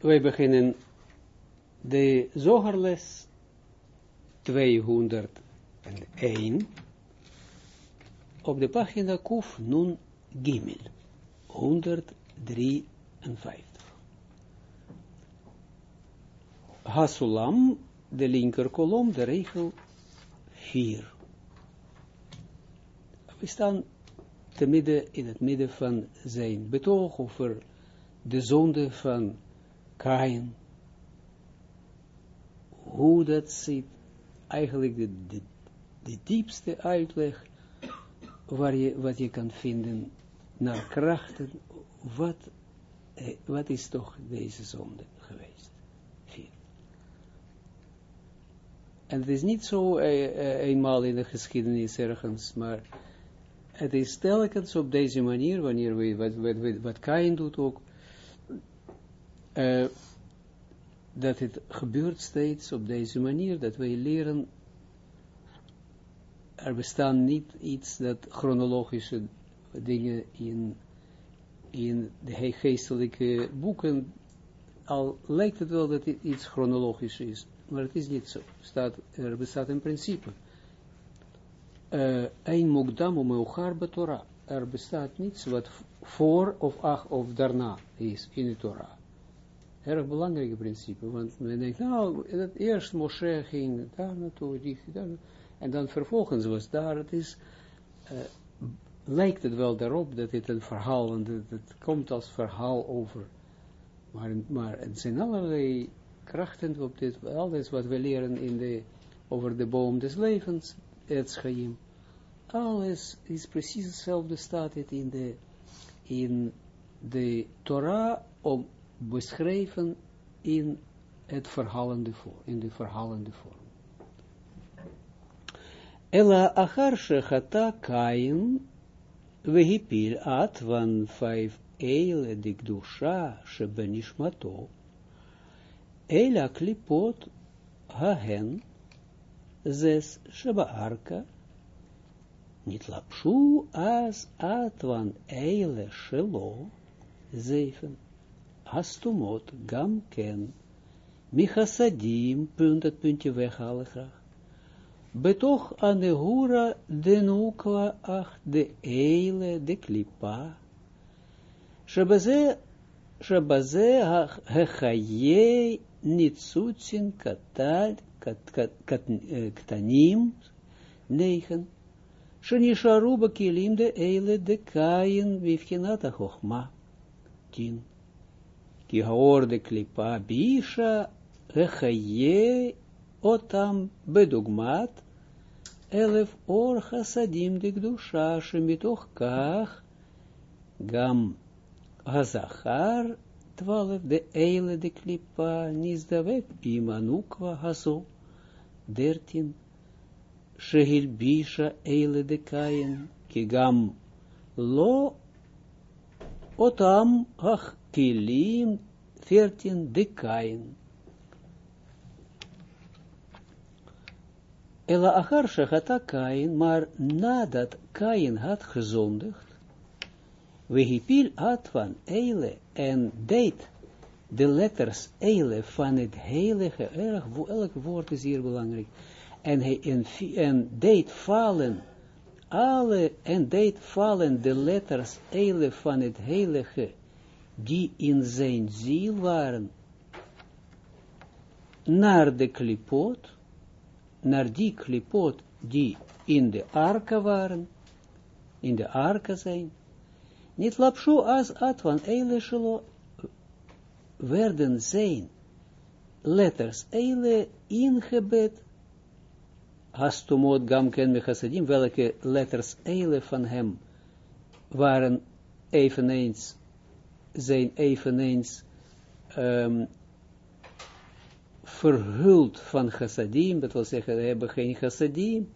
wij beginnen de zogerles 201 op de pagina Kuf Nun Gimel 153. Hasulam, de linker kolom, de regel 4. We staan te midden, in het midden van zijn betoog over de zonde van Kain. Hoe dat zit, eigenlijk de, diepste uitleg waar je, wat je kan vinden naar krachten, wat, eh, wat is toch deze zonde geweest? En het is niet zo eh, eh, eenmaal in de geschiedenis ergens, maar het is telkens op deze manier, wanneer we, wat, wat, wat Kain doet ook, uh, dat het gebeurt steeds op deze manier, dat wij leren, er bestaan niet iets dat chronologische dingen in, in de geestelijke boeken, al lijkt het wel dat het iets chronologisch is, maar het is niet zo. Staat, er bestaat een principe. Een mokdam om elkaar Torah. Er bestaat niets wat voor of ach of daarna is in de Torah erg belangrijk principe, want men denkt, nou, dat eerst Moshe ging daar naartoe, die, daar, en dan vervolgens was daar, het is, uh, lijkt het wel daarop dat dit een verhaal, en dat het komt als verhaal over, maar, maar het zijn allerlei krachten op dit, alles wat we leren in de, over de boom des levens, het schaim, alles is precies hetzelfde staat het in de, in de Torah om beschreven in het verhalende vorm, in de verhalende vorm. Ela achar shechata kain vehipil at van vijf eile dikdusha shebenishmato. Ela klipot hahen zes shebaarka nitlapshu as at van eile shelo zeven Hastumot, gam ken, michasadim, punt, het puntje weghalen graag. Betoch aan de hura de nukwa ach de eile de klipa. Shabaze, shabaze hechaye nitsutsin katal, ktanim, negen. Shenisharu bakilim de eile de kain, vivkinata chochma. Tien ki de klipa bisha echaye otam bedugmat elef or chasadim de gdusha shemitoch kach gam hazachar twaalf de eile de klipa nizdavek imanukwa haso dertien shehil bisha eile de kayen ki gam lo otam ach kilim 14 de kain. Ela achar shechata kain, maar nadat kain had gezondigd, wehipil had van eile en deed de letters eile van het heilige, erg, elk woord is hier belangrijk, en hij deed vallen alle, en deed vallen de letters eile van het heilige die in zijn ziel waren, naar de klipot, naar die klipot die in de arka waren, in de arka zijn, niet lapshu as atvan eile shelo, werden zijn letters eile ingebed, hastumot gamken mechasadim, welke letters eile van hem waren eveneens zijn eveneens um, verhuld van chassadim, dat wil zeggen, ze hebben geen chassadim.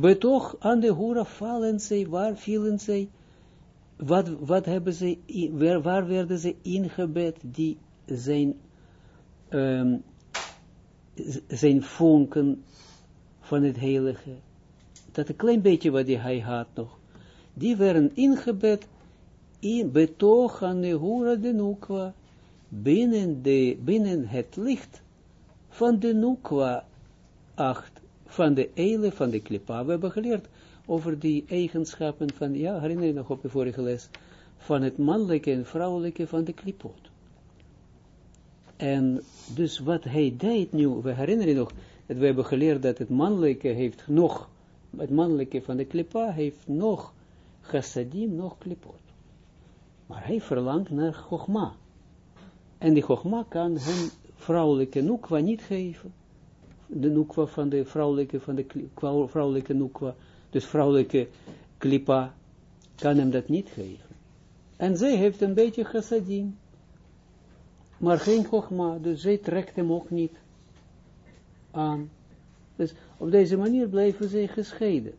Betoch aan de hoera vallen zij, waar vielen zij, wat, wat hebben ze, waar, waar werden ze ingebed, die zijn, um, zijn vonken van het heilige, dat een klein beetje wat hij had nog, die werden ingebed in betocha nehura de nukwa, binnen, de, binnen het licht van de Nukwa 8, van de Eile van de Klippa. We hebben geleerd over die eigenschappen van, ja, herinner je nog op de vorige les, van het mannelijke en vrouwelijke van de klipot. En dus wat hij deed nu, we herinneren nog, dat we hebben geleerd dat het mannelijke heeft nog, het mannelijke van de klipa heeft nog chassadim, nog klipot. Maar hij verlangt naar chogma. En die chogma kan hem vrouwelijke nukwa niet geven. De nukwa van de vrouwelijke, van de vrouwelijke nukwa, dus vrouwelijke klipa, kan hem dat niet geven. En zij heeft een beetje chassadim. Maar geen chogma, dus zij trekt hem ook niet aan. Dus op deze manier blijven zij gescheiden.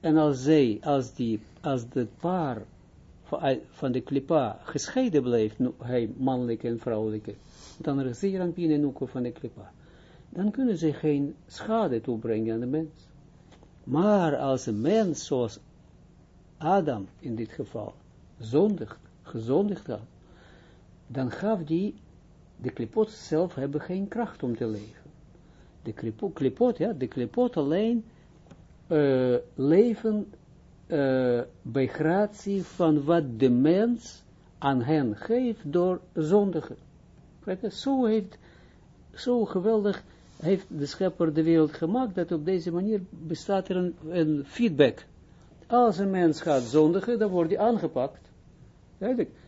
En als zij, als die, als het paar van de klipa gescheiden blijft, hij mannelijke en vrouwelijke, dan er zeer aan binnen van de klipa, dan kunnen ze geen schade toebrengen aan de mens. Maar als een mens, zoals Adam in dit geval, zondigt, gezondigd had, dan gaf die, de klipot zelf hebben geen kracht om te leven. De klipot, ja, de klipot alleen uh, leven uh, bij gratie van wat de mens aan hen geeft door zondigen. Zo heeft, zo geweldig heeft de schepper de wereld gemaakt, dat op deze manier bestaat er een, feedback. Als een mens gaat zondigen, dan wordt hij aangepakt.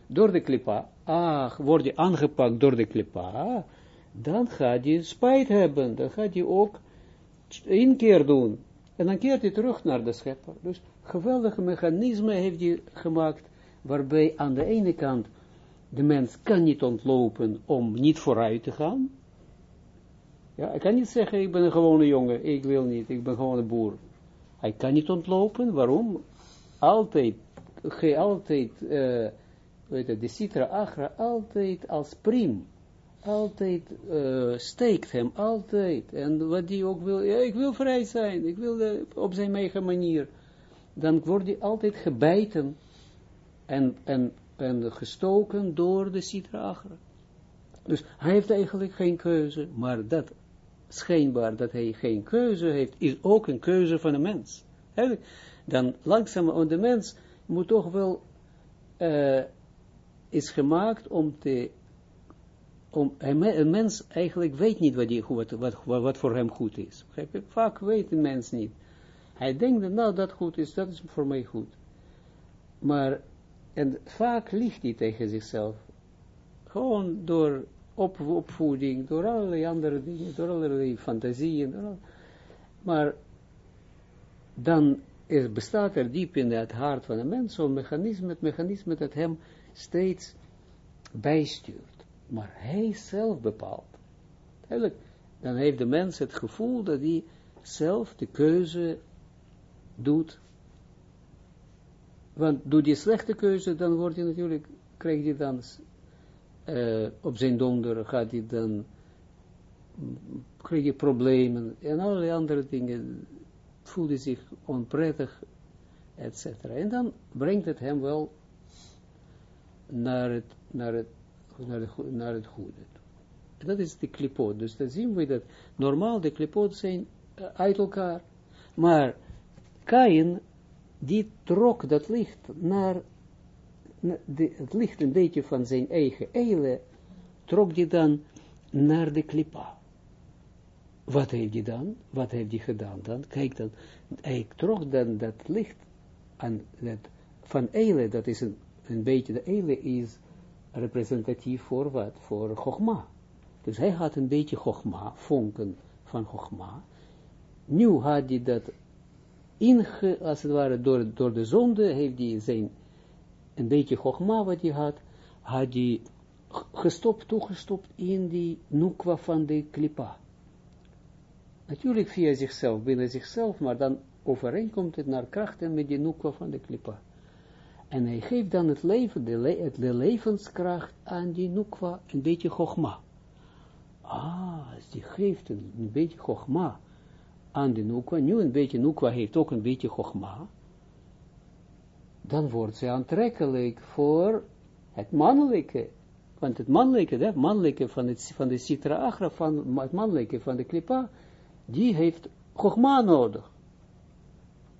Door de klipa. Ah, wordt hij aangepakt door de klipa. Dan gaat hij spijt hebben. Dan gaat hij ook één keer doen. En dan keert hij terug naar de schepper. Dus geweldige mechanisme heeft hij gemaakt, waarbij aan de ene kant de mens kan niet ontlopen om niet vooruit te gaan. Ja, hij kan niet zeggen, ik ben een gewone jongen, ik wil niet, ik ben gewoon een boer. Hij kan niet ontlopen, waarom? Altijd, altijd, weet het, de citra agra, altijd als prim, altijd uh, steekt hem, altijd, en wat hij ook wil, ja, ik wil vrij zijn, ik wil uh, op zijn eigen manier, dan wordt hij altijd gebijten en, en, en gestoken door de citra agra. Dus hij heeft eigenlijk geen keuze, maar dat schijnbaar dat hij geen keuze heeft, is ook een keuze van een mens. Dan langzaam, de mens moet toch wel, uh, is gemaakt om te, om, een mens eigenlijk weet niet wat, die, wat, wat, wat voor hem goed is. Vaak weet een mens niet. Hij denkt dat nou dat goed is, dat is voor mij goed. Maar, en vaak ligt hij tegen zichzelf. Gewoon door op, opvoeding, door allerlei andere dingen, door allerlei fantasieën. Maar dan bestaat er diep in het hart van een mens zo'n mechanisme, het mechanisme dat hem steeds bijstuurt. Maar hij zelf bepaalt. Eigenlijk, dan heeft de mens het gevoel dat hij zelf de keuze doet. Want doe die slechte keuze, dan wordt hij natuurlijk, krijgt hij dan uh, op zijn donder, gaat hij dan, krijg je problemen en allerlei andere dingen, voelt hij zich onprettig, etc. En dan brengt het hem wel naar het, naar het, naar het, goede. Dat is de klipot. Dus dan zien we dat normaal de klipot zijn uh, uit elkaar. Maar Kain, die trok dat licht naar het licht een beetje van zijn eigen eile, trok die dan naar de klipa. Wat heeft hij dan? Wat heeft hij gedaan dan? Kijk dan, hij trok dan dat licht aan dat, van eile, dat is een, een beetje, de eile is representatief voor wat? Voor Chogma. Dus hij had een beetje Chogma, vonken van Chogma. Nu had hij dat inge, als het ware, door, de zonde, heeft hij zijn een beetje Chogma wat hij had, had hij gestopt, toegestopt in die nukwa van de klipa. Natuurlijk via zichzelf, binnen zichzelf, maar dan overeenkomt het naar krachten met die nukwa van de klipa. En hij geeft dan het leven, de, le levenskracht aan die nukwa, een beetje chogma. Ah, dus die geeft een, een beetje chogma aan die nukwa. Nu een beetje nukwa heeft ook een beetje chogma dan wordt ze aantrekkelijk voor het mannelijke. want het mannelijke, het mannelijke van, van de Sitra Agra, van het mannelijke van de Klippa, die heeft Chogma nodig.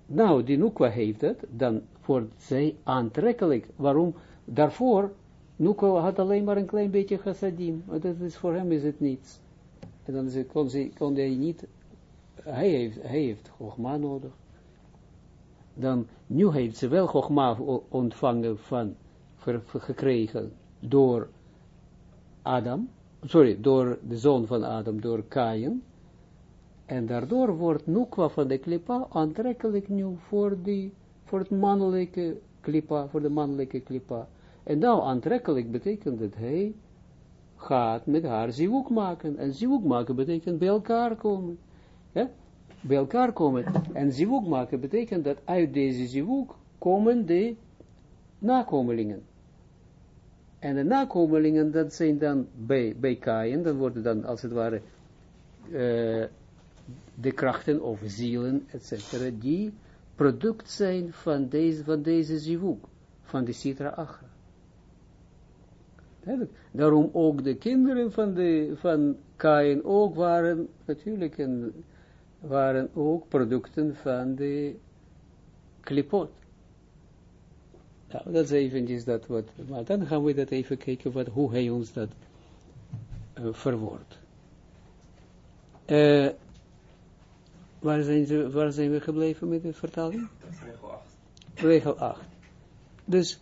Nou, die Nukwa heeft het, dan wordt zij aantrekkelijk. Waarom? Daarvoor, Nukwa had alleen maar een klein beetje chassadim, maar dat is, voor hem is het niets. En dan kon hij niet, hij heeft, hij heeft nodig. Dan, nu heeft ze wel Chogma ontvangen van, gekregen door Adam, sorry, door de zoon van Adam, door Kain, en daardoor wordt Nukwa van de klipa aantrekkelijk nu voor, voor het mannelijke klipa, voor de mannelijke klipa. En nou aantrekkelijk betekent dat hij gaat met haar zivuk maken. En zivuk maken betekent bij elkaar komen. Bij elkaar komen. En zivuk maken betekent dat uit deze zivuk komen de nakomelingen. En de nakomelingen, dat zijn dan bij, bij Kain, dan worden dan als het ware uh, de krachten of zielen, etc., die product zijn van deze, van deze van de Sitra Achra. Daarom ook de kinderen van, de, van Kain ook waren natuurlijk en waren ook producten van de klipot. Nou, dat is eventjes dat wat, maar dan gaan we dat even kijken wat, hoe hij ons dat uh, verwoordt. Uh, waar, zijn ze, waar zijn we gebleven met de vertaling? Regel 8. Regel 8. Dus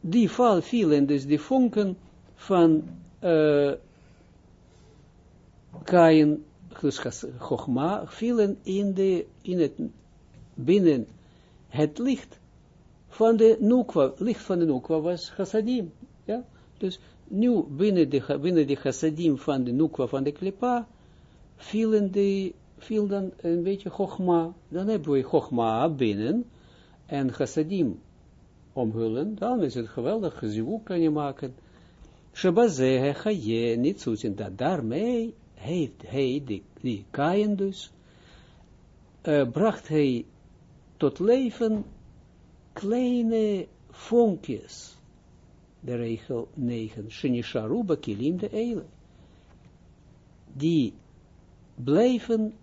die val vielen, dus die vonken van uh, Kain, dus Chogma, vielen in, de, in het, binnen het licht van de Nukwa, licht van de Nukwa was chassadim, ja, dus nu binnen de, binnen de chassadim van de Nukwa van de Klipa, vielen de, viel dan een beetje chogma, dan hebben we chogma binnen, en chassadim omhullen, dan is het geweldig, zivuk kan je maken, Shabaze Chaye niet zo dat daarmee heeft hij, die, die dus, uh, bracht hij tot leven kleine vonkjes, de regel 9, Shenisharu Bakilim de Eile, die blijven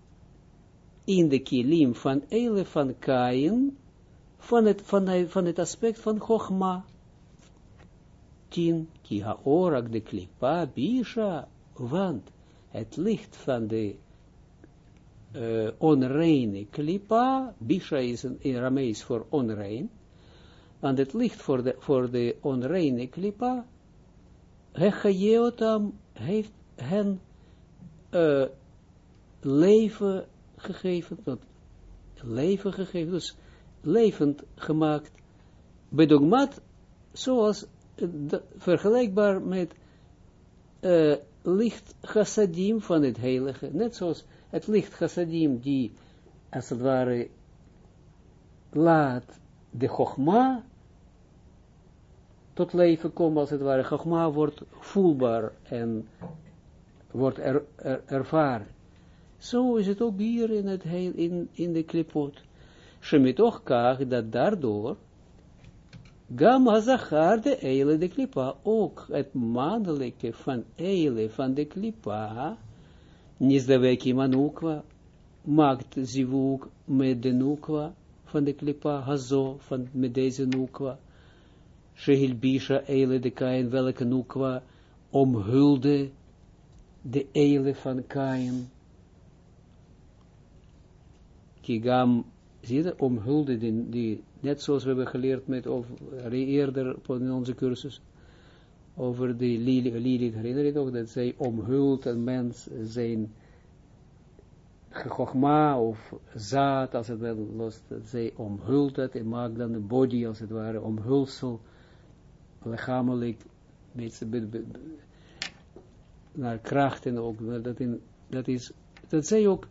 in de kilim van Eile van Kain, van het, van, het aspect van Chogma. Tien, ki haorak de klipa bisha, want het licht van de uh, onreine klipa, bisha is in Ramees voor onrein, want het licht voor de, voor de onreine klipa, Hechayeotam heeft hen uh, leven gegeven, dat leven gegeven, dus levend gemaakt, bedogmat, zoals de, vergelijkbaar met licht chassadim van het heilige, net zoals het licht chassadim die, als het ware, laat de chogma tot leven komen, als het ware, chogma wordt voelbaar en wordt er, er, ervaren. Zo is het ook hier in, het heel, in, in de klipot. Shemitoch kach, dat daardoor, Gam hazachar de eile de klipa, ook het mannelijke van eile van de klipa, nisdaveki manukwa, maakt zivuk met de nukwa van de klipa, hazo, van met deze nukwa, shehilbisha eile de kain, welke nukwa omhulde de eile van kain, Kigam, zie je, omhulde die, die, net zoals we hebben geleerd met, over, eerder in onze cursus, over de Lilith, herinner je nog, dat zij omhult een mens zijn gogma of zaad, als het wel los, dat zij omhult het en maakt dan de body, als het ware, omhulsel, lichamelijk, met, naar krachten ook, dat, in, dat is, dat zij ook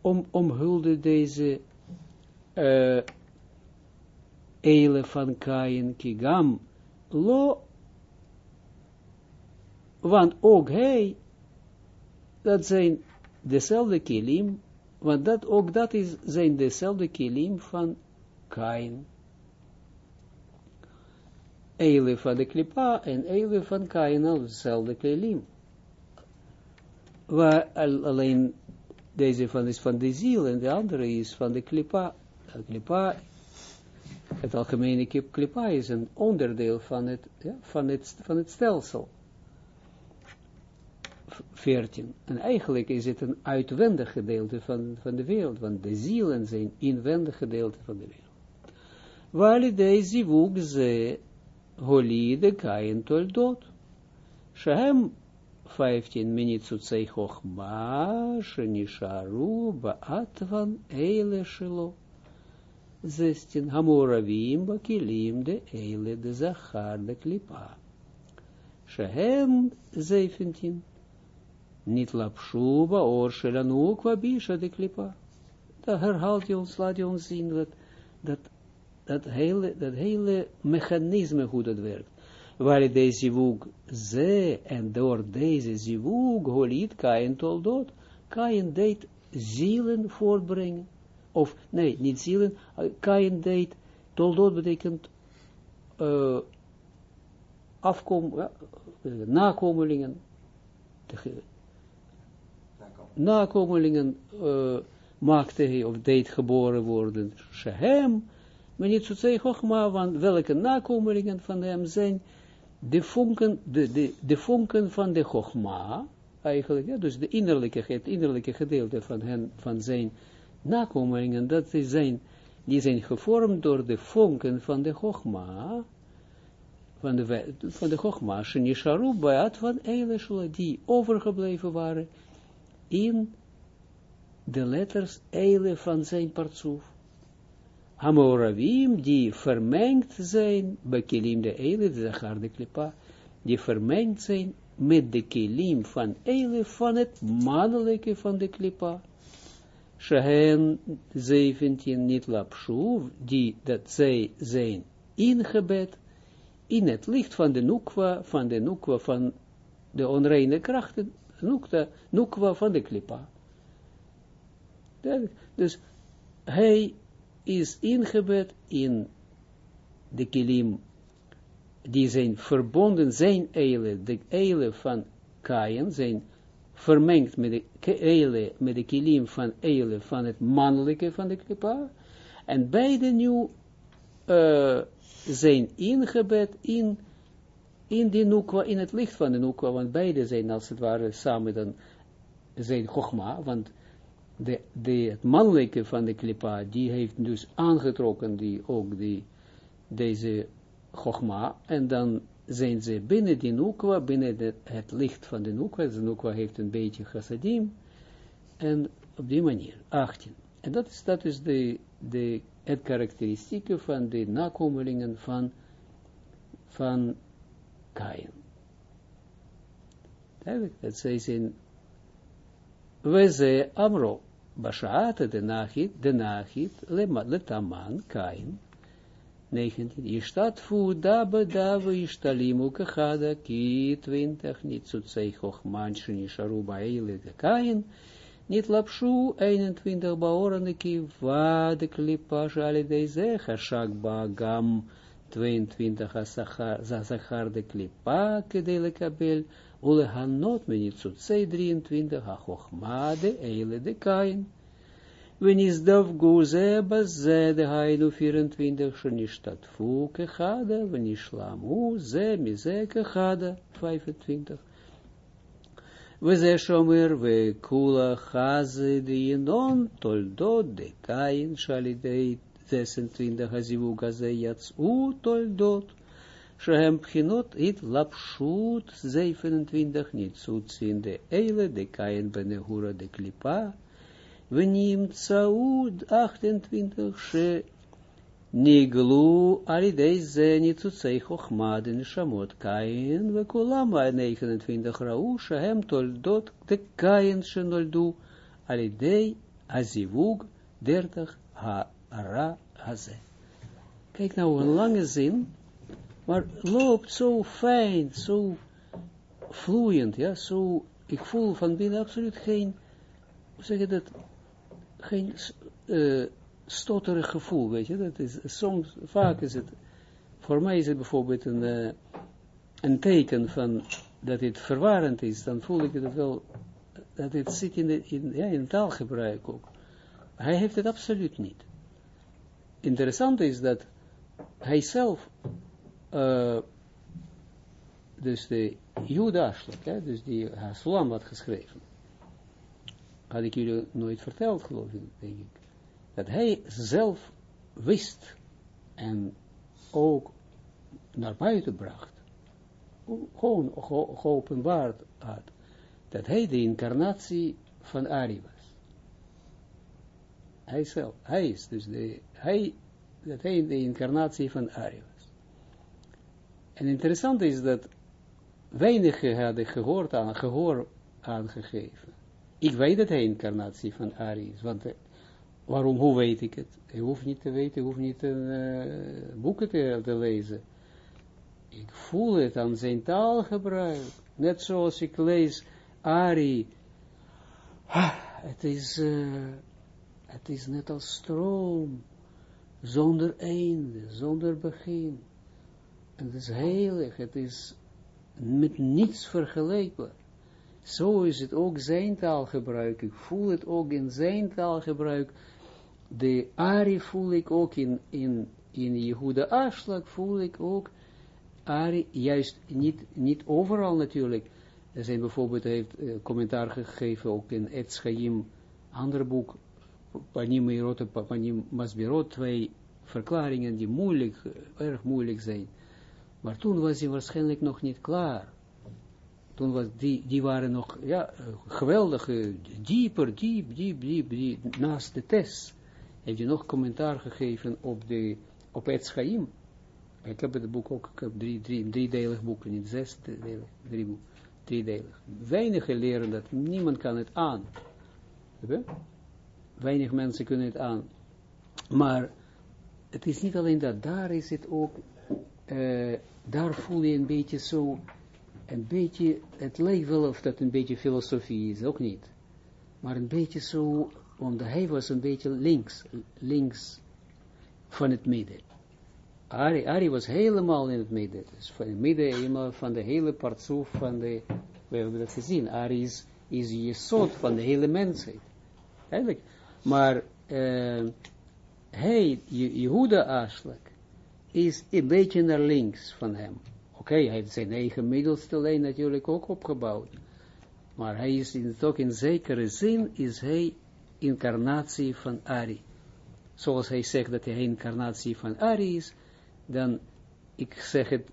om, omhulde deze uh, eile van Kain Kigam lo, want ook hij, dat zijn dezelfde kilim, want dat, ook dat is, zijn dezelfde kilim van Kain. Eile van de klipa en Eile van Kain al dezelfde kelim. Waar alleen deze van is van de ziel en de andere is van de klipa. De klipa, het algemene klipa is een onderdeel van het, ja, van het, van het stelsel. 14. En eigenlijk is het een uitwendig gedeelte van, van de wereld, want de zielen zijn inwendig gedeelte van de wereld. Deze woek ze holide kain toldot. Shehem 15 minitzutzei chochma, shenisharu baatvan eile shelo. 16 hamoravim bakilim de eile de zachar de klipa. Shehem 17 niet lapshu ba or shelanu bisha de klipa. Daar herhaalt hij ons, laat ons zien dat, dat, dat, hele, dat hele mechanisme hoe dat werkt. Waar deze zivug ze en door deze zivug holit Kain toldot, Kain deed zielen voortbrengen. Of, nee, niet zielen, Kain deed, toldot betekent uh, afkom, uh, nakomelingen, nakomelingen. uh, maakte hij, of deed geboren worden, Shehem, maar niet zo zeggen, Chogma, want welke nakomelingen van hem zijn, de vonken, de, de, de vonken van de Chogma, eigenlijk, ja, dus de innerlijke, het innerlijke gedeelte van, hen, van zijn nakomelingen, dat zijn, die zijn gevormd door de vonken van de Chogma, van de, van de Chogma, Shenisharu, Baat van Eile die overgebleven waren, in de letters eile van zijn partsoef. Hamoravim, die vermengd zijn, bekilim de eile, de zachar de klipa, die vermengd zijn met de kilim van eile, van het mannelijke van de klipa. Shehen 17 niet lapshuv, die dat zij zijn ingebed in het licht van de nukwa, van de nukwa van de onreine krachten, nukta, nukwa van de klipa. Dus hij is ingebed in de kilim, die zijn verbonden, zijn eile, de eile van Kain, zijn vermengd met de eile, met de kilim van eile van het mannelijke van de klipa, en beide nu uh, zijn ingebed in in die nukwa, in het licht van de nukwa, want beide zijn als het ware samen dan zijn chogma, want de, de, het mannelijke van de klipa, die heeft dus aangetrokken die, ook die, deze chogma, en dan zijn ze binnen die nukwa, binnen het licht van de nukwa, de nukwa heeft een beetje chassadim, en op die manier, 18. En dat is, dat is de, de, het karakteristieke van de nakomelingen van, van Kain. Dat zij zijn, we ze amro, bashaat de nachit, de nachit, le taman, Kain, 19, Ishtat fu dabe dabe ishtalimu kechada, ki 20, niet zutzei chochman, shenisharu baile de Kain, niet lapshu 21 baoran ki va de klipa shali deze, hashak ba gam 22 Zachar de Klipa, Kedele Kabel, Ule Hanot, Menitzutzei 23, Hachochma de Eile de Kain. Wenisdav Guze Baze de Hainu 24, Shanishtatfu Kechada, Wenishlamu Ze Mize Kechada 25. Weze Shomer we Kula Chaze de Yenon, Toldot de Kain, Shalideit 26 Hazivug Azeyats U Toldot, Shehem Pchinot it Lapshut 27 Nitsutsin de Eile de Kain Venim Tsaud 28 She Niglu Alidei Ze Nitsutsei Chochmaden Shamot Kain Vekulama 29 Rau Shehem Toldot de Kain Shenoldu Alidei Azivug 30 Ha Ara Haze. Kijk nou, een lange zin, maar loopt zo fijn, zo vloeiend, ja, zo, ik voel van binnen absoluut geen, hoe zeg je dat, geen uh, stotterig gevoel, weet je, dat is, soms, vaak is het, voor mij is het bijvoorbeeld een, uh, een teken van dat het verwarrend is, dan voel ik het wel, dat het zit in, de, in, ja, in taalgebruik ook. Hij heeft het absoluut niet. Interessant is dat hij zelf, uh, dus de Judas, dus die Hasulam had geschreven, had ik jullie nooit verteld, geloof ik, denk ik, dat hij zelf wist en ook naar buiten bracht, gewoon geopenbaard had, dat hij de incarnatie van Ari was. Hij zelf, hij is dus de, hij, dat hij de incarnatie van Ari was. En interessant is dat weinigen hadden gehoord aan, gehoor aangegeven. Ik weet dat hij incarnatie van Ari is, want waarom, hoe weet ik het? Je hoeft niet te weten, je hoeft niet een, uh, boeken te, lezen. Ik voel het aan zijn taalgebruik. Net zoals ik lees Ari. Ah, het is, uh, het is net als stroom. Zonder einde, zonder begin. En het is heilig, het is met niets vergelijkbaar. Zo is het ook zijn taalgebruik. Ik voel het ook in zijn taalgebruik. De Ari voel ik ook in, in, in Jehuda Afslag voel ik ook Ari, juist niet, niet overal natuurlijk. Er zijn bijvoorbeeld, hij heeft uh, commentaar gegeven ook in Etz Chaim, ander boek, Panim Meirot en Panim Masbirot, twee verklaringen die moeilijk, erg moeilijk zijn. Maar toen was hij waarschijnlijk nog niet klaar. Toen was die, die waren nog, ja, geweldige, dieper, diep, diep, diep, diep, naast de test. Heeft hij nog commentaar gegeven op de, op het Chaim. Ik heb het boek ook, ik heb drie, drie, driedelig boek, niet zes delen, drie boek, driedelig. Weinigen leren dat, niemand kan het aan. Weinig mensen kunnen het aan. Maar het is niet alleen dat, daar is het ook, uh, daar voel je een beetje zo, een beetje, het lijkt wel of dat een beetje filosofie is, ook niet. Maar een beetje zo, omdat hij was een beetje links, links van het midden. Ari, Ari was helemaal in het midden. Dus van het midden van de hele partsoef van de, we hebben dat gezien. Ari is, is soort van de hele mensheid. Eigenlijk. Maar uh, hij, Jehuda Aslak, is een beetje naar links van hem. Oké, hij heeft zijn eigen middelste lijn natuurlijk ook opgebouwd. Maar hij is in, toch in zekere zin, is hij incarnatie van Ari. Zoals hij zegt dat hij incarnatie van Ari is, dan, ik zeg het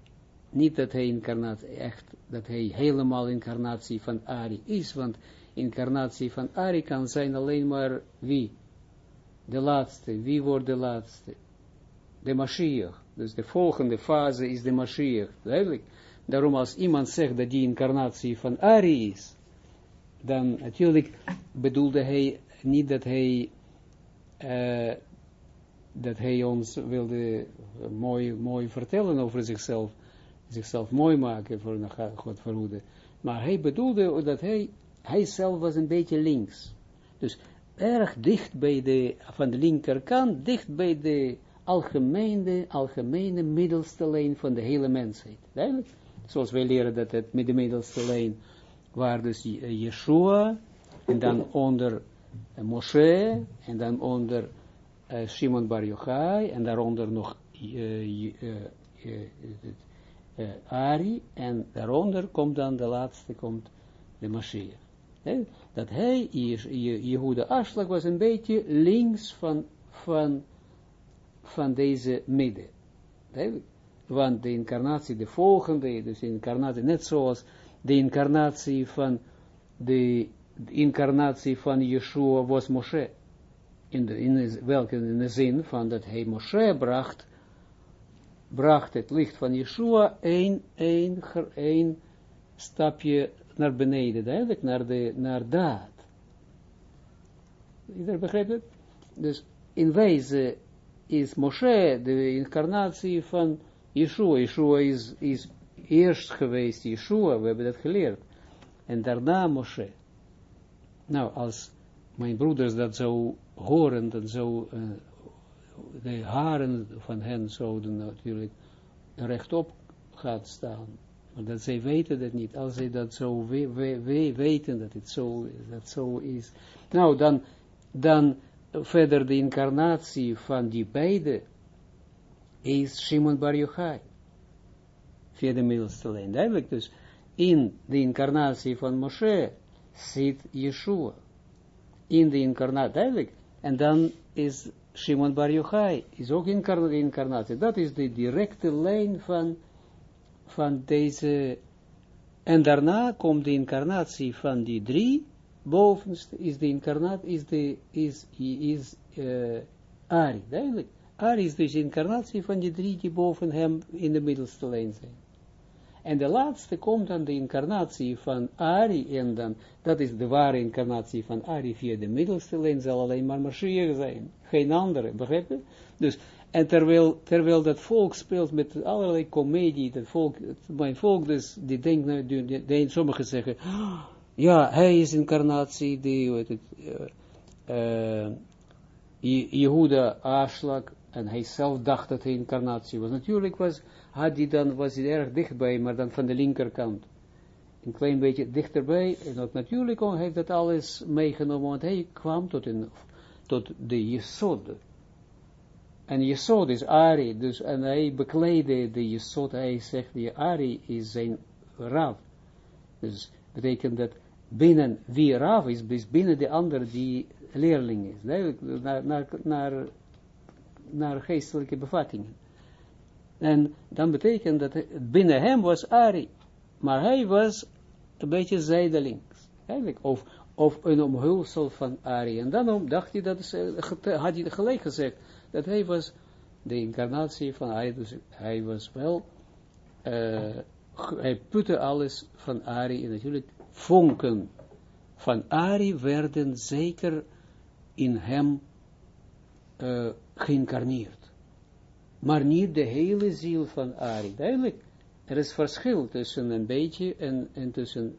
niet dat hij incarnatie, echt, dat hij helemaal incarnatie van Ari is, want incarnatie van Ari kan zijn alleen maar wie? De laatste. Wie wordt de laatste? De Mashiach. Dus de volgende fase is de Mashiach. Duidelijk. Daarom als iemand zegt dat die incarnatie van Ari is, dan natuurlijk bedoelde hij niet dat hij, dat hij ons wilde mooi, mooi vertellen over zichzelf, zichzelf mooi maken voor God verhoede. Maar hij bedoelde dat hij, hij zelf was een beetje links. Dus erg dicht bij de, van de linkerkant, dicht bij de algemene, algemene middelste lijn van de hele mensheid. Duidelijk? Zoals wij leren dat het met de middelste lijn waar dus Yeshua, en dan onder uh, Moshe, en dan onder uh, Shimon Bar Yochai, en daaronder nog uh, Ari, en daaronder komt dan de laatste, komt de Mashiach. Dat hij, Jehuda Aslak, was een beetje links van, van van deze midden. Want de incarnatie, de volgende, dus de incarnatie, net zoals de incarnatie van de, incarnatie van Yeshua was Moshe. In de, welke in de zin van dat hij Moshe bracht, bracht het licht van Yeshua één, één, één stapje naar beneden, duidelijk, naar, de, naar daad. Iedereen begrijpt het? Dus in wijze is Moshe de incarnatie van Yeshua. Yeshua is, is eerst geweest Yeshua, we hebben dat geleerd. En daarna Moshe. Nou, als mijn broeders dat zo horen, dan zou uh, de haren van hen zouden natuurlijk rechtop gaat staan. Maar dat zij weten dat niet. Als zij dat zo we, we, weten dat het zo, dat zo is. Nou, dan, dan verder de incarnatie van die beide is Shimon Bar Yochai. Via de middelste lijn. Duidelijk dus, in de incarnatie van Moshe zit Yeshua. In de incarnatie, duidelijk. En dan is Shimon Bar Yochai, is ook in de incarnatie. Dat is de directe lijn van, van deze. En daarna komt de incarnatie van die drie. Bovenste is de incarnatie, is de, is, is, uh, Ari, duidelijk. Ari is dus de incarnatie van die drie die boven hem in de middelste lijn zijn. En de laatste komt dan de incarnatie van Ari, en dan, dat is de ware incarnatie van Ari via de middelste lijn, zal alleen maar Mashiach zijn, geen andere, begrijp je? Dus, en terwijl, terwijl dat volk speelt met allerlei comedie, dat volk, mijn volk dus, die denkt, nou, die, die, die, sommigen zeggen, ja, hij is incarnatie, die, weet het, uh, uh, Jehuda Aslak, en hij zelf dacht dat hij incarnatie was. Natuurlijk was, hij dan, was hij erg dichtbij, maar dan van de linkerkant. Een klein beetje dichterbij, en dat natuurlijk heeft dat alles meegenomen, want hij kwam tot, een, tot de Jesod. En Jesod is Ari, dus, en hij bekleedde de Jesod, hij zegt, die Ari is zijn Rav. Dus betekent dat binnen wie Rav is, is binnen de ander die leerling is. Naar, naar, naar naar geestelijke bevattingen. En dan betekent dat binnen hem was Ari, maar hij was een beetje zijdelings, eigenlijk, of, of een omhulsel van Ari. En dan dacht hij, dat, had hij gelijk gezegd, dat hij was de incarnatie van Ari, dus hij was wel, uh, hij putte alles van Ari, en natuurlijk vonken van Ari werden zeker in hem uh, geïncarneerd. Maar niet de hele ziel van Ari. Duidelijk, er is verschil tussen een beetje en, en tussen,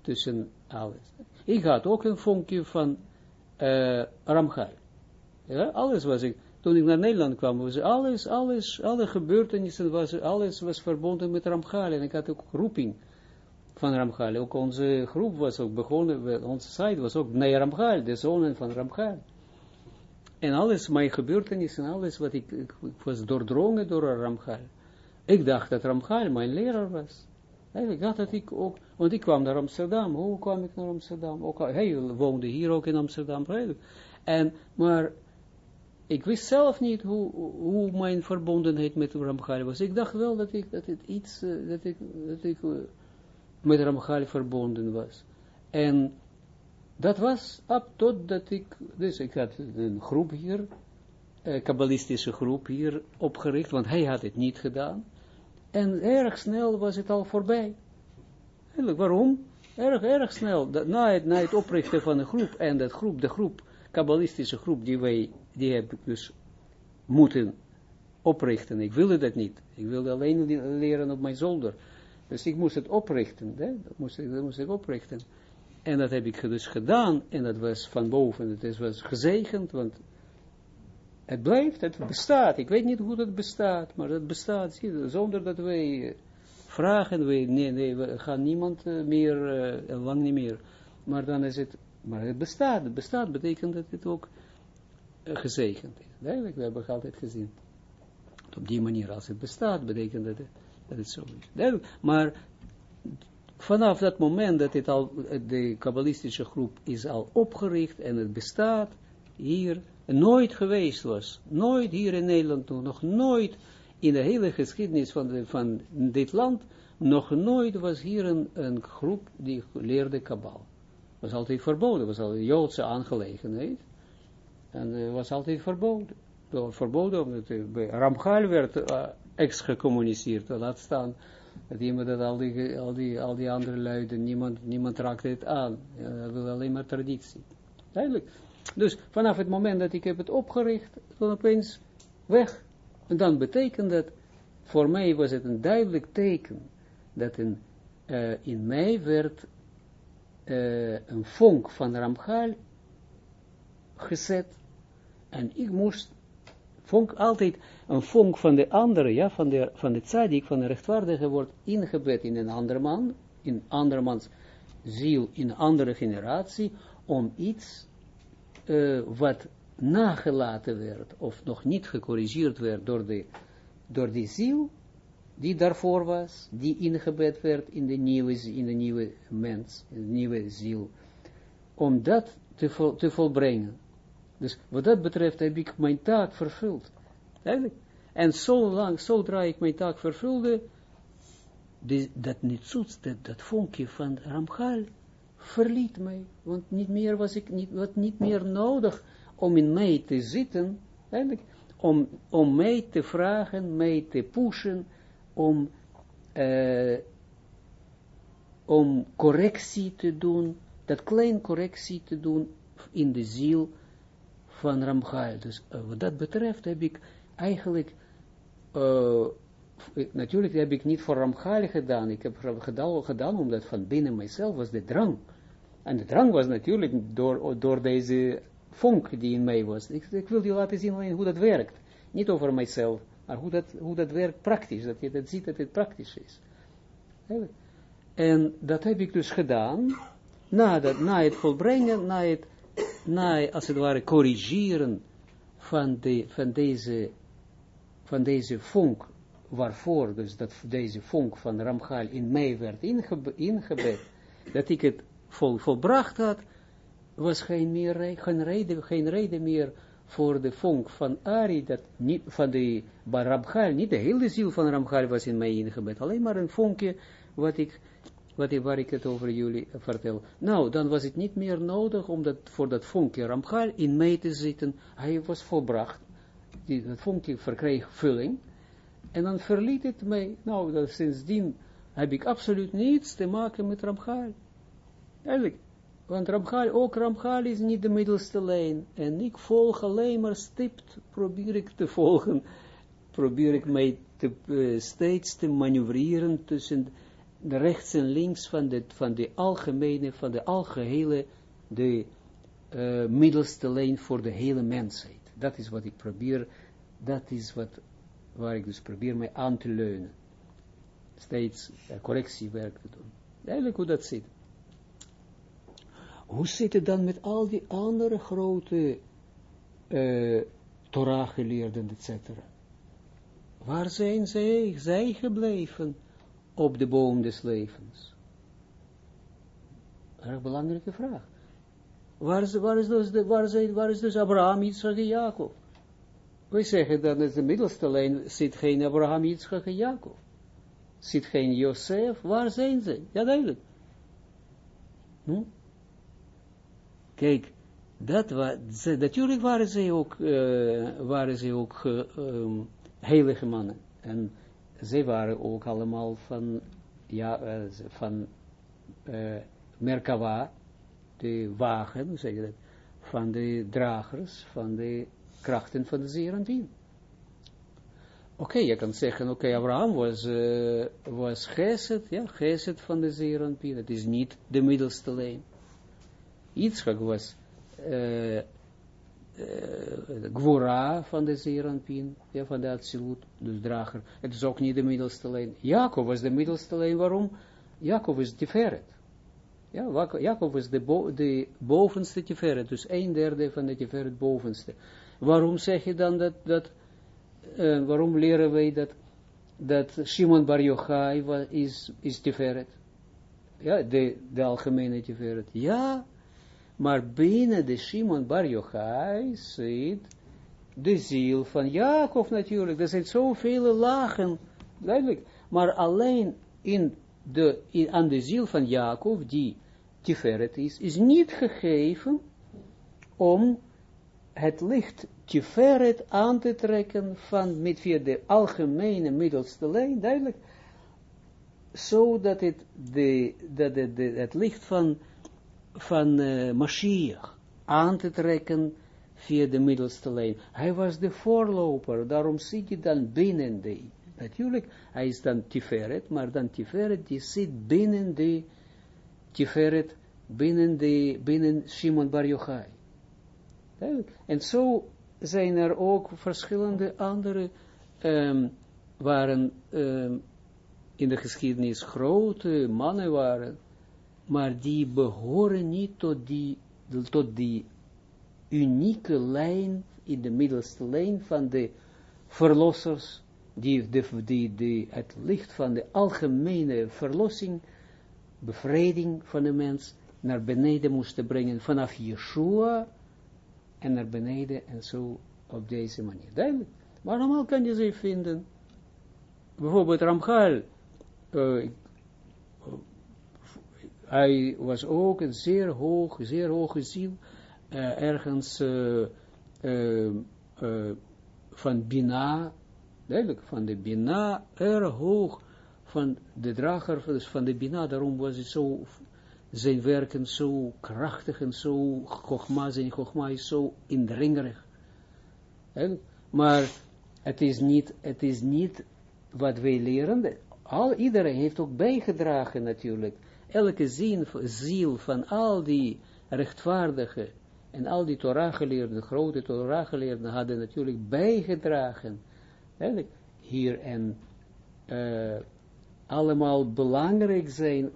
tussen alles. Ik had ook een vonkje van uh, Ramchal. Ja, alles was ik, toen ik naar Nederland kwam, was alles, alles, alle gebeurtenissen, was, alles was verbonden met Ramchal. En ik had ook roeping van Ramchal. Ook onze groep was ook begonnen, onze site was ook naar Ramchal, de zonen van Ramchal. En alles, mijn gebeurtenissen, alles wat ik, ik, was doordrongen door Ramchal. Ik dacht dat Ramchal mijn leraar was. Ik dacht dat ik ook, want ik kwam naar Amsterdam. Hoe kwam ik naar Amsterdam? Ook, hij woonde hier ook in Amsterdam. En, maar ik wist zelf niet hoe, hoe mijn verbondenheid met Ramchal was. Ik dacht wel dat ik, dat het iets, uh, dat ik, dat ik uh, met Ramchal verbonden was. En dat was up totdat ik, dus ik had een groep hier, een kabbalistische groep hier opgericht, want hij had het niet gedaan. En erg snel was het al voorbij. Eigenlijk, waarom? Erg, erg snel. na, het, na het oprichten van een groep, en dat groep, de groep, kabbalistische groep, die wij, die heb ik dus moeten oprichten. Ik wilde dat niet. Ik wilde alleen leren op mijn zolder. Dus ik moest het oprichten. Hè? Dat, moest ik, dat moest ik oprichten. En dat heb ik dus gedaan, en dat was van boven, het was gezegend, want het blijft, het bestaat. Ik weet niet hoe dat bestaat, maar het bestaat, zonder dat wij vragen, wij, nee, nee, we gaan niemand eh, meer, uh, lang niet meer. Maar dan is het, maar het bestaat, het bestaat betekent dat het ook gezegend is. Duidelijk, we hebben het altijd gezien. Op die manier, als het bestaat, betekent dat het, dat het maar vanaf dat moment dat het de kabbalistische groep is al opgericht en het bestaat hier, nooit geweest was, nooit hier in Nederland, nog nooit in de hele geschiedenis van, van dit land, nog nooit was hier een, een groep die leerde kabbal. was altijd verboden, was al een Joodse aangelegenheid. En uh, was altijd verboden. Verboden, omdat uh, bij Ramchal werd uh, excommuniceerd, laat staan dat iemand dat al die, al die, al die andere luiden, niemand, niemand raakt het aan. Dat wil alleen maar traditie. Duidelijk. Dus vanaf het moment dat ik heb het opgericht, dan opeens weg. En dan betekent dat, voor mij was het een duidelijk teken, dat in, uh, in mij werd uh, een vonk van Ramchal gezet, en ik moest vonk, altijd een vonk van de andere, ja, van de, van de tzaddik, van de rechtvaardige, wordt ingebed in een ander man, in andermans ziel, in een andere generatie, om iets uh, wat nagelaten werd, of nog niet gecorrigeerd werd door, de, door die ziel, die daarvoor was, die ingebed werd in de nieuwe, in de nieuwe mens, in de nieuwe ziel, om dat te, vol, te volbrengen. Dus wat dat betreft heb ik mijn taak vervuld. En zolang, zodra ik mijn taak vervulde, die, dat niet dat, dat vonkje van Ramchal, verliet mij. Want niet meer was ik, niet, wat niet meer nodig om in mij te zitten, eigenlijk, om, om mij te vragen, mij te pushen, om, uh, om correctie te doen, dat klein correctie te doen in de ziel van Ramchal. Dus wat dat betreft heb ik eigenlijk, natuurlijk heb ik niet voor Ramchal gedaan, ik heb gedaan, gedaan omdat van binnen mijzelf was de drang. En de drang was natuurlijk door, door deze vonk die in mij was. Ik, ik wil je laten zien hoe dat werkt. Niet over mijzelf, maar hoe dat, hoe dat werkt praktisch, dat je dat ziet dat het praktisch is. En dat heb ik dus gedaan, na, dat, na het volbrengen, na het, na, als het ware, corrigeren van, de, van, deze, van deze vonk, waarvoor dus dat deze vonk van Ramchal in mij werd ingebed, dat ik het vol, volbracht had, was geen, meer, geen, reden, geen reden meer voor de vonk van Ari, dat niet, van de Ramchal, niet de hele ziel van Ramchal was in mij ingebed, alleen maar een vonkje wat ik, wat waar ik het over jullie vertel. Nou, dan was het niet meer nodig om dat, voor dat vonkje Ramchal in mij te zitten, hij was volbracht, die, dat vonkje verkreeg vulling, en dan verliet het mij, nou, dat, sindsdien heb ik absoluut niets te maken met Ramchal. Eigenlijk, want Ramchal, ook Ramchal is niet de middelste lijn. En ik volg alleen maar stipt, probeer ik te volgen, probeer ik mij te, uh, steeds te manoeuvreren tussen de rechts en links van de, van de algemene, van de algehele, de uh, middelste lijn voor de hele mensheid. Dat is wat ik probeer, dat is wat, waar ik dus probeer mij aan te leunen. Steeds uh, correctiewerk te doen. Eigenlijk hoe dat zit. Hoe zit het dan met al die andere grote uh, Torah-geleerden, etc. Waar zijn zij, zij gebleven op de boom des levens? Erg belangrijke vraag. Waar is, waar is, dus, de, waar zijn, waar is dus Abraham, Yitzchak en Jacob? Wij zeggen dat in de middelste lijn zit geen Abraham, Yitzchak en Jacob. Zit geen Jozef, waar zijn ze? Ja, duidelijk. Hm? Kijk, dat was, natuurlijk waren ze ook, uh, waren ze ook um, heilige mannen. En ze waren ook allemaal van, uh, van Merkava, de wagen, zeg dat, van de dragers, van de krachten van de Zerantin. Oké, okay, je kan zeggen, oké, okay, Abraham was, uh, was geset, ja, geset van de Zerantin. Het is niet de middelste lijn. Yitzchak was uh, Gwora van de Zeranpin, ja, van de Atsilut, dus drager. Het is ook niet de middelste lijn. Jacob was de middelste lijn, waarom? Jacob is Tiferet. Ja, Jacob is de, bo de bovenste Tiferet, dus een derde van de Tiferet bovenste. Waarom zeg je dan dat, dat uh, waarom leren wij dat, dat Shimon Bar Yochai is, is Tiferet? Ja, de, de algemene Tiferet. Ja, maar binnen de Shimon Bar Yochai zit de ziel van Jacob natuurlijk. Er zijn zoveel lagen, duidelijk. Maar alleen in de, in, aan de ziel van Jacob, die Tiferet is, is niet gegeven om het licht Tiferet aan te trekken van, met via de algemene middelste lijn, duidelijk, zodat het, de, dat de, de, het licht van van uh, Mashiach aan te trekken via de middelste lijn. Hij was de voorloper, daarom zit hij dan binnen de, natuurlijk, hij is dan Tiferet, maar dan Tiferet, die zit binnen de Tiferet, binnen de, binnen Shimon Bar Yochai. En zo zijn er ook verschillende andere, um, waren um, in de geschiedenis grote mannen waren, maar die behoren niet tot die, tot die unieke lijn, in de middelste lijn van de verlossers, die, die, die, die het licht van de algemene verlossing, bevrijding van de mens, naar beneden moesten brengen vanaf Yeshua en naar beneden en zo op deze manier. Duidelijk. Maar normaal kan je ze vinden. Bijvoorbeeld Ramchal, uh, hij was ook een zeer hoog, zeer hoge ziel, uh, ergens uh, van Bina, duidelijk, van de Bina, erg hoog, van de drager dus van de Bina, daarom was het zo zijn werken zo krachtig en zo, Chogma, zijn Chogma is zo indringerig. Maar het is niet, het is niet wat wij leren, al, iedereen heeft ook bijgedragen natuurlijk, elke zin, ziel van al die rechtvaardige en al die Torah-geleerden, grote Torah-geleerden hadden natuurlijk bijgedragen, hier en uh, allemaal belangrijk zijn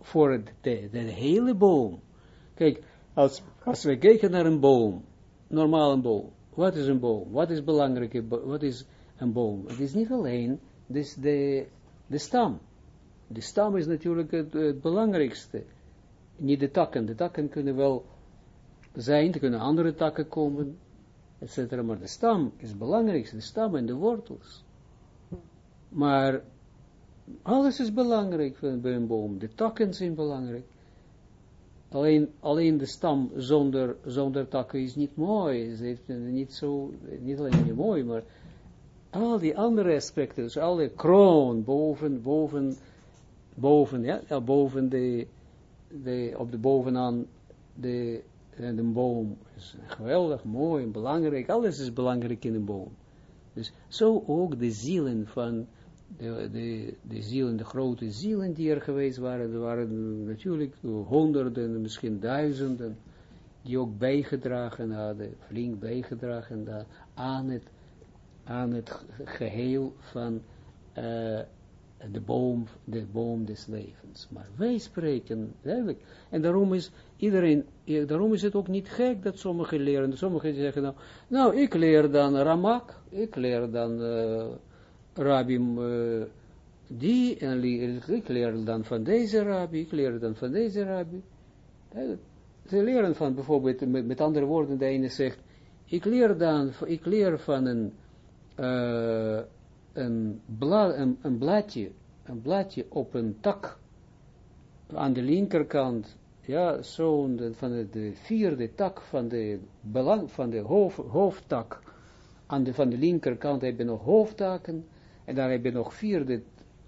voor het, de, de, hele boom. Kijk, als, als we kijken naar een boom, normaal een boom, wat is een boom? Wat is belangrijk? Wat is een boom? Het is niet alleen dus de, de stam. De stam is natuurlijk het, belangrijkste. Niet de takken. De takken kunnen wel zijn, er kunnen andere takken komen, etc. Maar de stam is het belangrijkste. De stam en de wortels. Maar alles is belangrijk bij een boom. De takken zijn belangrijk. Alleen, alleen de stam zonder, zonder takken is niet mooi. Ze niet zo, niet alleen niet mooi, maar al die andere aspecten, dus alle kroon boven, boven, boven, ja, boven de, de, op de bovenaan de, de boom. Is geweldig, mooi, belangrijk, alles is belangrijk in een boom. Dus zo ook de zielen van de, de, de zielen, de grote zielen die er geweest waren, er waren natuurlijk honderden, misschien duizenden, die ook bijgedragen hadden, flink bijgedragen aan het, aan het geheel van uh, de boom, de boom des levens. Maar wij spreken, duidelijk, en daarom is iedereen, daarom is het ook niet gek dat sommigen leren, sommigen zeggen nou, nou ik leer dan Ramak, ik leer dan... Uh, rabbi uh, die, en ik leer dan van deze rabbi, ik leer dan van deze rabbi. Ze leren van bijvoorbeeld, met, met, andere woorden, de ene zegt, ik leer dan, ik leer van een, een, blad, een, bladje, een bladje op een tak, aan de linkerkant, ja, zo van de, de, vierde tak van de, belang, van de hoofd, hoofdtak, aan de, van de linkerkant heb je nog hoofdtaken, en daar heb je nog vierde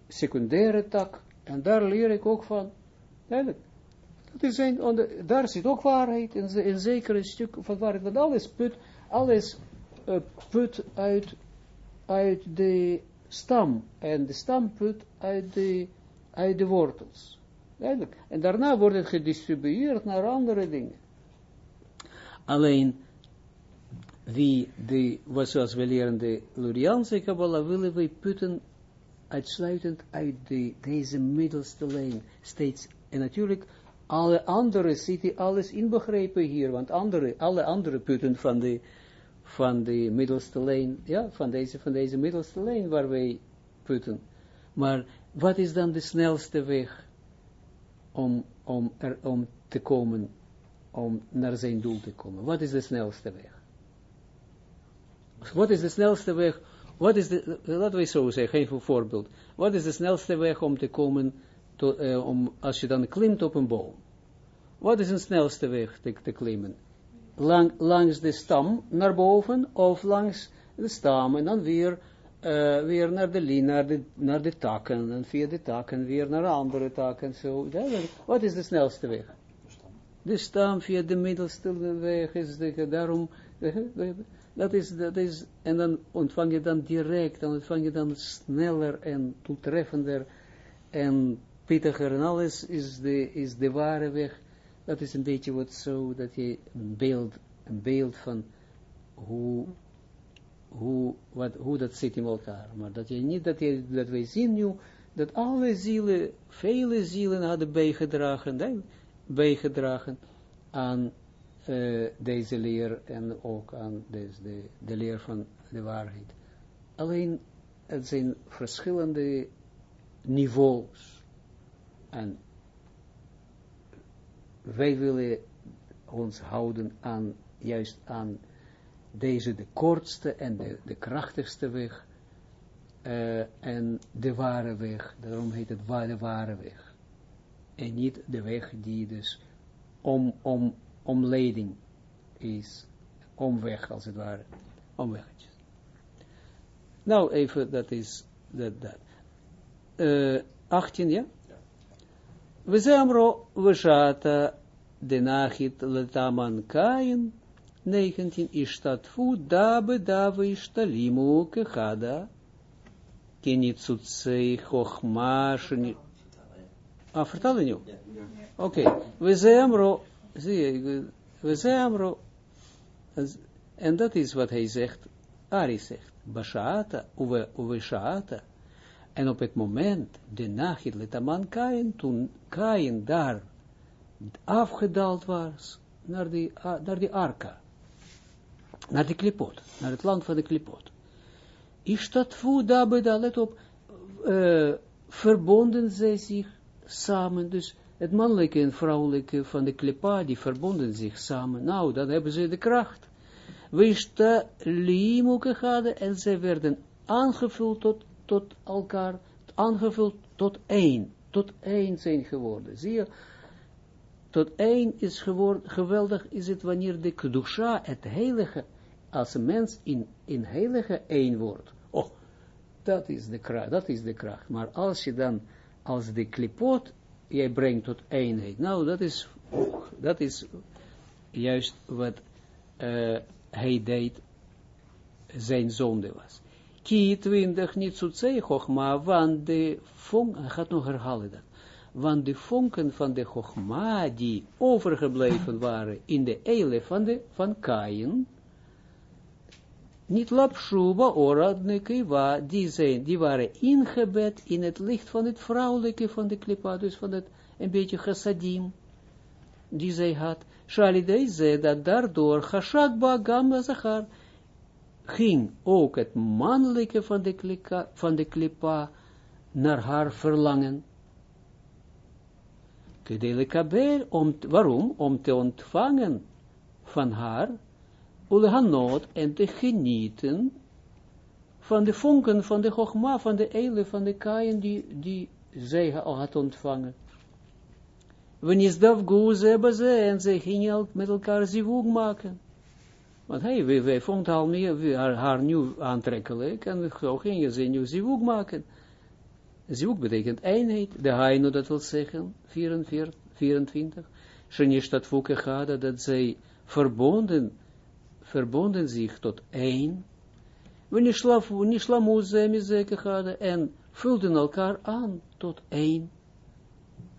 secundaire tak. En daar leer ik ook van. Duidelijk. Dat is een, daar zit ook waarheid. In een zekere stuk van waarheid. Want alles put, alles uh, put uit, uit de stam. En de stam put uit de, uit de wortels. Duidelijk. En daarna wordt het gedistribueerd naar andere dingen. Alleen wie de, zoals we leren de Luriaanse Kabbalah, willen wij putten uitsluitend uit de, deze middelste lijn steeds. En natuurlijk, alle andere zitten alles inbegrepen hier, want andere, alle andere putten van de, van de middelste lijn, ja, van deze, van deze middelste lijn waar wij putten. Maar wat is dan de snelste weg om, om, er, om te komen, om naar zijn doel te komen? Wat is de snelste weg? Wat is de snelste weg? Wat is de, laten we zo zeggen, een voorbeeld. Wat is de snelste weg om te komen, uh, om, als je dan klimt op een boom? Wat is de snelste weg te, te klimmen? Lang, langs de stam naar boven of langs de stam en dan weer, uh, weer naar de lijn, naar de, naar de takken en via de takken weer naar andere takken. Zo. Wat is de snelste weg? De stam via de middelste weg is de, daarom dat is, dat is, en dan ontvang je dan direct, dan ontvang je dan sneller en toetreffender en pittiger en alles is de, is de ware weg. Dat is een beetje wat zo, dat je een beeld, een beeld van hoe, hoe, wat, hoe dat zit in elkaar. Maar dat je niet, dat, je, dat wij zien nu, dat alle zielen, vele zielen hadden bijgedragen, bijgedragen aan uh, deze leer en ook aan de, de leer van de waarheid. Alleen, het zijn verschillende niveaus. En wij willen ons houden aan, juist aan deze de kortste en de, de krachtigste weg, uh, en de ware weg, daarom heet het de ware weg. En niet de weg die dus om, om, omleiding is, omweg als het ware, omweggetjes. Nou, even, dat is, dat. Uh, 18, ja? We zamro, we shata, de nachit letaman kain, 19, ishtatfu, dabe, dabe, ishtalimu, kechada, kinitsutsei, chochma, sheni... Ah, vertel je nu? Oké, we zamro, zie we zamro, en dat is wat hij zegt, Ari zegt, Bashata, uwe, uwe shaata, en op het moment, de nachit letaman kain, toen kain daar afgedaald was, naar die, naar die arka, naar de klipot, naar het land van de klipot. Is dat daar let op, uh, verbonden zij zich samen, dus het mannelijke en vrouwelijke van de klipa, die verbonden zich samen. Nou, dan hebben ze de kracht. Wista limuke hadden en zij werden aangevuld tot, tot elkaar, aangevuld tot één, tot één zijn geworden. Zie je, tot één is geworden, geweldig is het wanneer de kedusha, het heilige, als een mens in, in heilige één wordt. Oh, dat is de kracht, dat is de kracht. Maar als je dan, als de klipot, jij brengt tot eenheid. Nou, dat is, dat is juist wat uh, hij deed, zijn zonde was. Ki 20 niet zo zeggen, maar want de vonk, hij gaat nog herhalen dat, want de vonken van de Chogma die overgebleven waren in de eile van, de, van Kain, niet lapshuba orad nekiva, die zijn, die waren ingebed in het licht van het vrouwelijke van de klipa, dus van het een beetje chassadim, die zij had. Shalidei zei dat daardoor chashakba gamma zachar, ging ook het mannelijke van de, klika, van de klipa naar haar verlangen. Kedelekabel, om, waarom? Om te ontvangen van haar, ulehanot en te genieten van de vonken van de Chogma, van de eile, van de kaaien die, die zij al had ontvangen. Wanneer dat goeze baze en zij gingen met elkaar zivug maken. Want hey, wij, wij al meer haar, haar nieuw aantrekkelijk en zo gingen ze nieuw zivug maken. Zivug betekent eenheid, de haino dat wil zeggen, 44, 24. Shenistat fuke gada, dat zij verbonden verbonden zich tot één, we hadden en vulden elkaar aan tot één.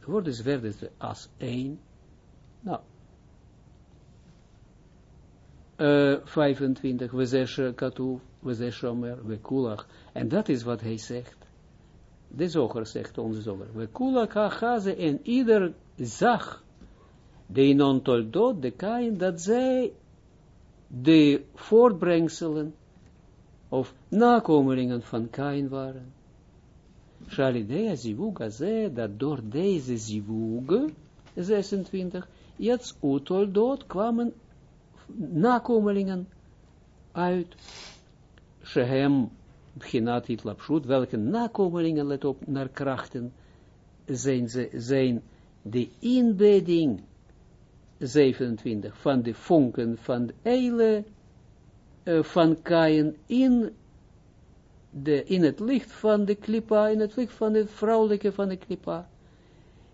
Worden ze werden als één. Nou, uh, 25, we zeshe katoef, we zeshe omer, we kulach. En dat is wat hij zegt. De zoger zegt onze zoger. We kulach hachaze en ieder zag de non toldot, de kain, dat zij de voortbrengselen of nakomelingen van Kain waren. Shalidea zivuga ze, dat door deze zivuge, 26, jetzt utoldot kwamen nakomelingen uit. Shehem, Bchinat Hitlapshut, welke nakomelingen, let op, naar krachten, zijn, ze, zijn de inbedding 27, van de vonken van de eile uh, van Kain in, de, in het licht van de klipa, in het licht van het vrouwelijke van de klipa.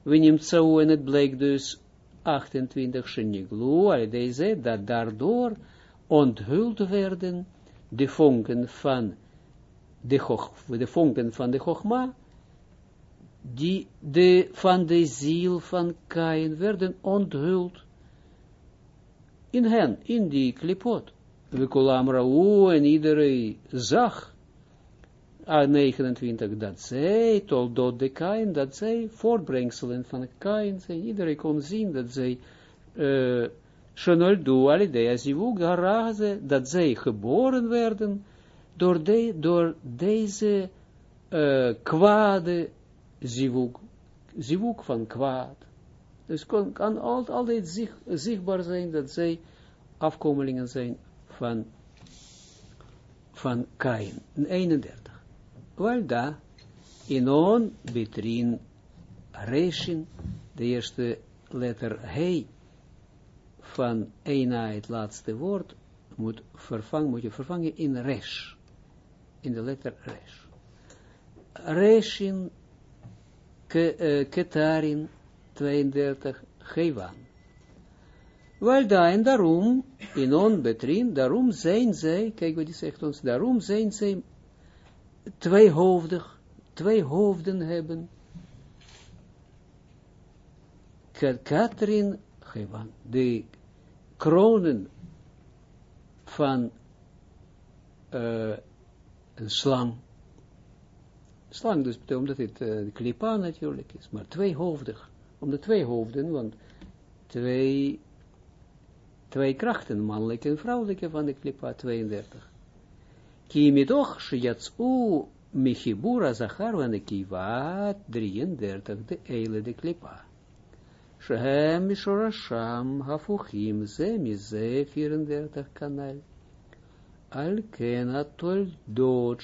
We neemt zo en het bleek dus 28 Sheniglu, deze, dat daardoor onthuld werden de vonken van de, de vonken van de Chogma, die de, van de ziel van Kain werden onthuld in hen, in die klipot, we kolam en iedereen zag, a 29, dat zij, tot de kain, dat zij voortbrengselen van kain zijn. Iedereen kon zien dat zij, uh, Shenoldu alidea zivug haraze, dat zij geboren werden door, de, door deze uh, kwade zivug, zivug van kwaad. Dus kan, kan altijd zich, zichtbaar zijn dat zij afkomelingen zijn van, van Kain. 31. Wel da, inon betrin reshin, de eerste letter he van Eina, het laatste woord, moet, vervang, moet je vervangen in resh. In de letter resh. Reshin, ke, uh, ketarin, 32, Gewan. Wel daar en daarom, in on betrin, daarom zijn zij, kijk wat hij zegt ons, daarom zijn zij tweehoofdig, twee hoofden hebben. Katrin de kronen van uh, een slang. Slang dus, omdat het uh, klipa natuurlijk is, maar tweehoofdig. Om de twee hoofden, want twee twee krachten, mannelijke en vrouwelijke van de klipa 32. Ki mitoch shiatsu michibura zachar van de kiva 33, de eile de klipa. Shehem mishorasham hafuchim ze mize 34 kanal. Al ken atol dot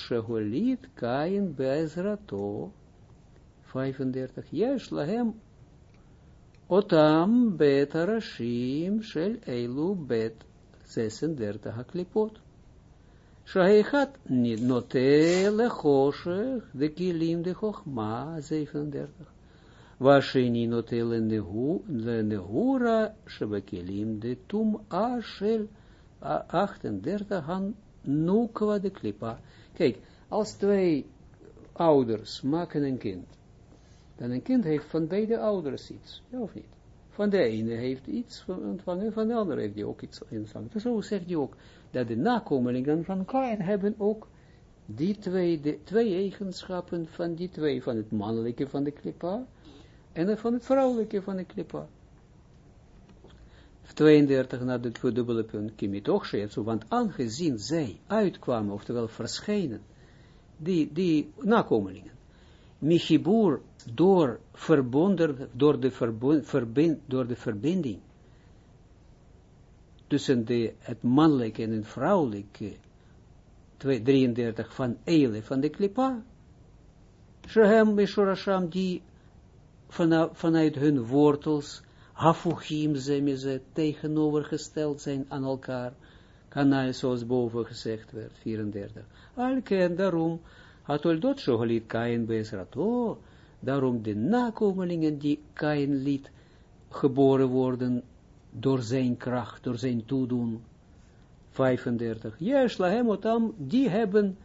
kain bezrato 35. Yesh lahem Otam bet shel eilu bet 36 haklipot. Shahechat note lechoshech de kilim de chochma 37. Vasheni note lenehura shebekilim de tum ashel 38 han nukwa de klipa. Kijk, als twee ouders maken een kind dan een kind heeft van beide ouders iets, ja of niet? Van de ene heeft iets ontvangen, van de andere heeft hij ook iets ontvangen. Zo zegt hij ook, dat de nakomelingen van elkaar hebben ook die twee, twee eigenschappen van die twee, van het mannelijke van de klipa, en van het vrouwelijke van de klipa. 32 naar het dubbele punt, kimitochshetsu, want aangezien zij uitkwamen, oftewel verschijnen, die, die nakomelingen, Michibur door verbonden, door de, verbind, door de verbinding tussen de, het mannelijke en het vrouwelijke, 33 van Eile, van de Klippa, Shehem Meshorasham, die vanuit hun wortels, Hafuchim, ze tegenovergesteld zijn aan elkaar, kanaal zoals boven gezegd werd, 34. Alke en daarom, Hatoldot Shohalit Kain Bezrato, daarom de nakomelingen die Kain liet geboren worden door zijn kracht, door zijn toedoen. 35. Jeshlahem otam, die hebben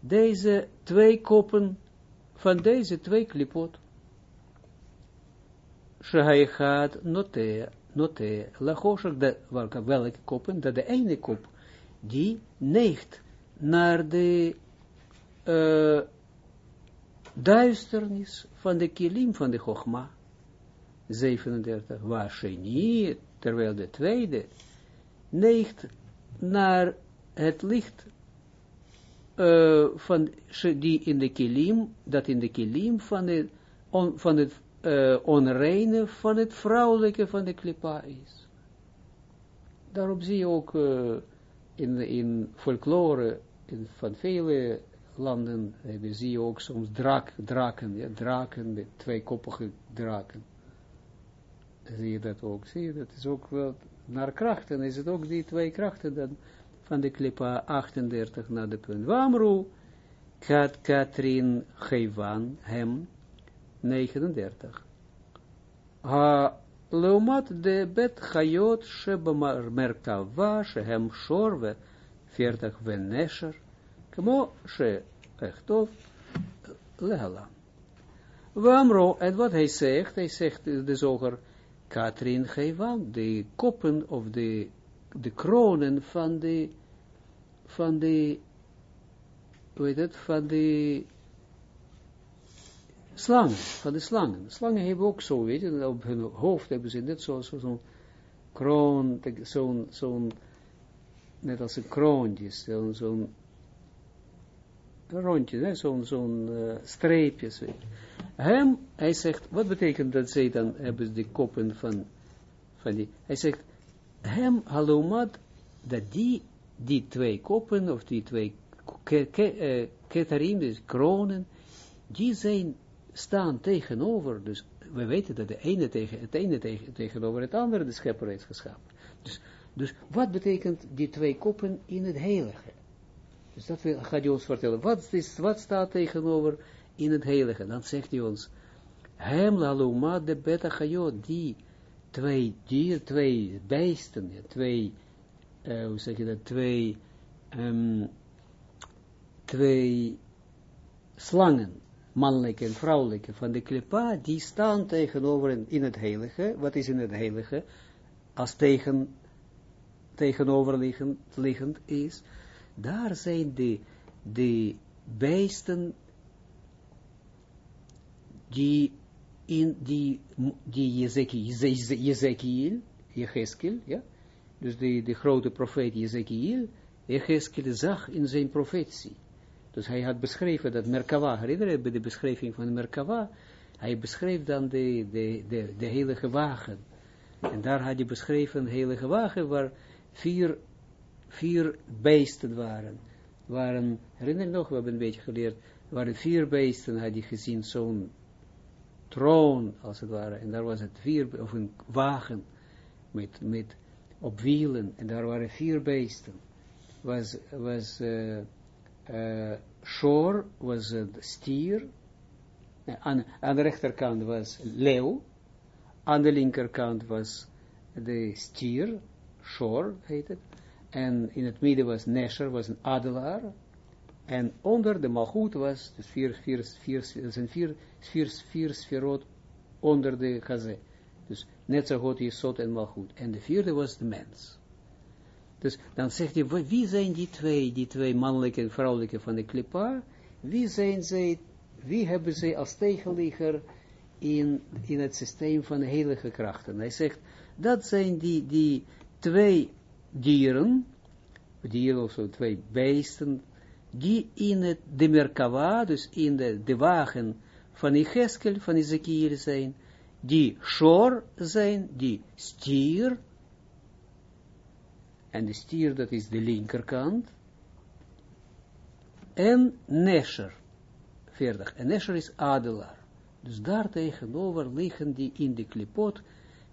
deze twee koppen van deze twee klipot. Shehaichad note, note, lachoshak, welke, welke koppen, dat de ene kop, die neigt naar de uh, duisternis van de kilim van de Chogma. 37. Waar niet, terwijl de tweede neigt naar het licht uh, van die in de kilim, dat in de kilim van, on, van het uh, onreine van het vrouwelijke van de klipa is. Daarop zie je ook in, in folklore in, van vele landen hebben, zie je ook soms draak, draken, ja, draken met tweekoppige draken. Zie je dat ook, zie je, dat is ook wel, naar krachten is het ook die twee krachten dan, van de klipa 38 naar de punt. Wamru, Kat Katrin Gevan, hem, 39. Ha, Leumat de bet Chayot Shebamar Merkava, Shehem Shorve, 40 Venesher, Kmo she echtov lehala. Wamro, en wat hij zegt, hij zegt de zoger, Katrin Gewan, de koppen of de, de kronen van de van de, hoe heet het, van de slangen, van de slangen. Slangen hebben ook zo, weet je, op hun hoofd hebben ze net zo'n kroon, zo'n, zo'n, net als een kroontje, zo'n, zo'n rondje, zo'n, zo'n uh, streepje. Hem, hij zegt, wat betekent dat zij dan hebben de koppen van, van die, hij zegt, hem, halomad, dat die, die twee koppen, of die twee ke, uh, dus kronen, die zijn, staan tegenover, dus we weten dat de ene tegen, het ene tegen, tegenover het andere de schepper heeft geschapen. Dus, dus wat betekent die twee koppen in het heilige? Dus dat gaat hij ons vertellen. Wat, is, wat staat tegenover in het heilige? Dan zegt hij ons, hem laluma de beta die twee dier, twee beesten, twee, uh, hoe zeg je dat, twee, um, twee slangen, mannelijke en vrouwelijke van de klipa, die staan tegenover in, in het heilige. Wat is in het heilige? Als tegen, tegenoverliggend is, daar zijn de, de beesten die in die, die Jezekiel, ja, dus de, de grote profeet Jezekiel, zag in zijn profetie. Dus hij had beschreven dat Merkava, herinner je bij de beschrijving van Merkava, hij beschreef dan de, de, de, de heilige wagen. En daar had hij beschreven een heilige wagen waar vier, vier beesten waren. waren. Herinner je nog, we hebben een beetje geleerd, waren vier beesten, had hij gezien, zo'n troon, als het ware. En daar was het vier, of een wagen, met, met, op wielen, en daar waren vier beesten. Was, was, uh, Shor was het stier, aan, aan de rechterkant was leeuw, aan de linkerkant was de stier, Shor heet het, en in het midden was Nesher, was een adelaar, en onder de malgoed was, dus vier, vier, vier, zijn vier, vier, vier sferot onder de gazé. Dus net zo goed is zot en malgoed. En de vierde was de mens. Dus dan zegt hij, wie zijn die twee, die twee mannelijke en vrouwelijke van de klipa? Wie zijn zij, wie hebben zij als tegenligger in, in het systeem van de heilige krachten? Hij zegt, dat zijn die, die twee dieren, dieren of zo, twee beesten, die in het, de Merkava, dus in de, de wagen van Ezekiel, van Ezekiel zijn, die shor zijn, die stier, en de stier dat is de linkerkant, en Nesher, verder, en Nesher is adelaar. Dus daar tegenover liggen die in de klipot,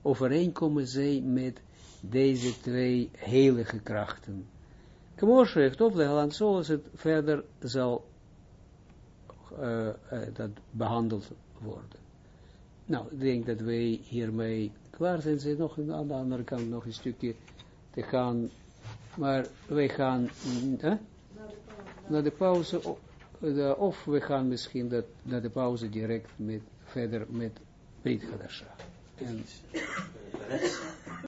overeenkomen zij met deze twee heilige krachten. Kmoshe heeft opgehaald, zoals het verder zal uh, uh, dat behandeld worden. Nou, ik denk dat wij hiermee klaar zijn. Ze nog aan de andere kant nog een stukje te gaan. Maar wij gaan eh, naar de pauze. Of we gaan misschien dat, naar de pauze direct met, verder met Brit Hadasha.